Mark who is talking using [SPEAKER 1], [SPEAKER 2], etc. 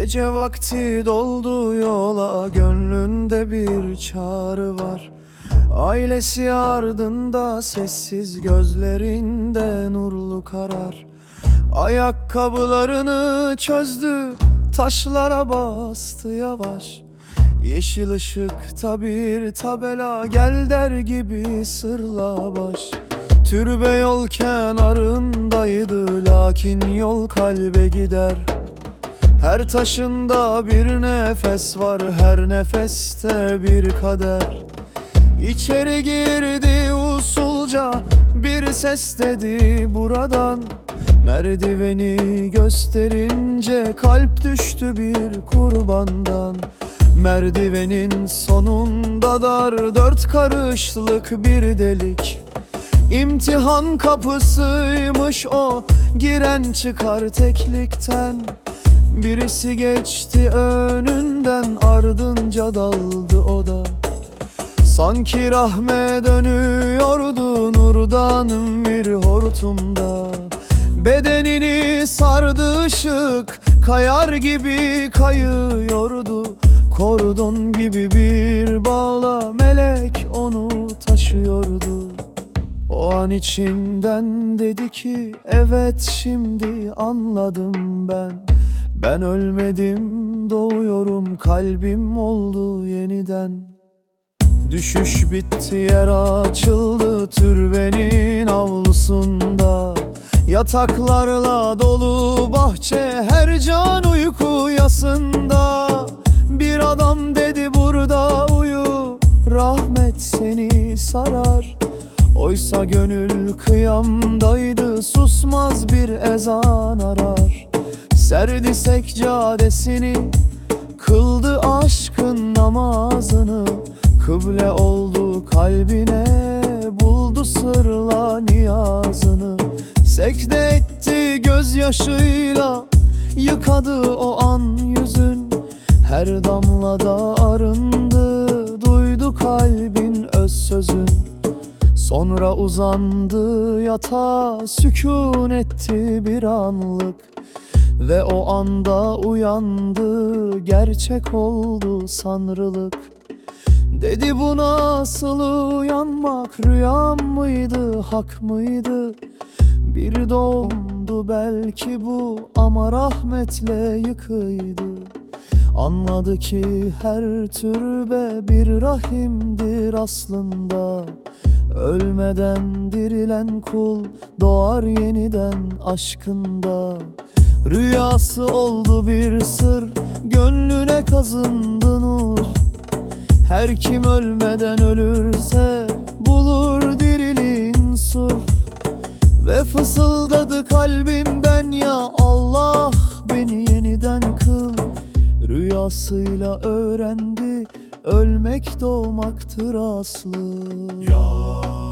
[SPEAKER 1] Gece vakti doldu yola Gönlünde bir çağrı var. Ailesi ardında sessiz gözlerinde nurlu karar. Ayakkabılarını çözdü taşlara bastı yavaş. Yeşil ışıkta bir tabela gel der gibi sırla baş. Türbe yol kenarındaydı lakin yol kalbe gider Her taşında bir nefes var her nefeste bir kader. İçeri girdi usulca bir ses dedi buradan. Merdiveni gösterince kalp düştü bir kurbandan. Merdivenin sonunda dar dört karışlık bir delik. İmtihan kapısıymış o giren çıkar teklikten Birisi geçti önünden ardınca daldı o da. Sanki rahme dönüyordu nurdan bir hortumda. Bedenini sardı ışık kayar gibi kayıyordu. Kordon gibi bir bağla melek onu taşıyordu. O an içinden dedi ki evet şimdi anladım ben Ben ölmedim doğuyorum kalbim oldu yeniden. Düşüş bitti yer açıldı türbenin avlusunda. Yataklarla dolu bahçe her can uyku yasında. Bir adam dedi burada uyu rahmet seni sarar. Oysa gönül kıyamdaydı susmaz bir ezan arar Serdi seccadesini Kıldı aşkın namazını. Kıble oldu kalbine Buldu sırla niyazını. Sekde etti gözyaşıyla Yıkadı o an yüzün. Her damlada arındı Duydu kalbin öz sözün. Sonra uzandı yatağa Sükun etti bir anlık ve o anda uyandı Gerçek oldu sanrılık. Dedi bu nasıl uyanmak Rüyam mıydı hak mıydı? Bir doğumdu belki bu Ama rahmetle yıkıydı. Anladı ki her türbe bir rahimdir aslında. Ölmeden dirilen kul doğar yeniden aşkında Rüyası oldu bir sır Gönlüne kazındı nur. Her kim ölmeden ölürse Bulur diriliğin sur. Ve fısıldadı kalbimden ya Allah Beni yeniden kıl. Rüyasıyla öğrendi Ölmek doğmaktır aslı.
[SPEAKER 2] Ya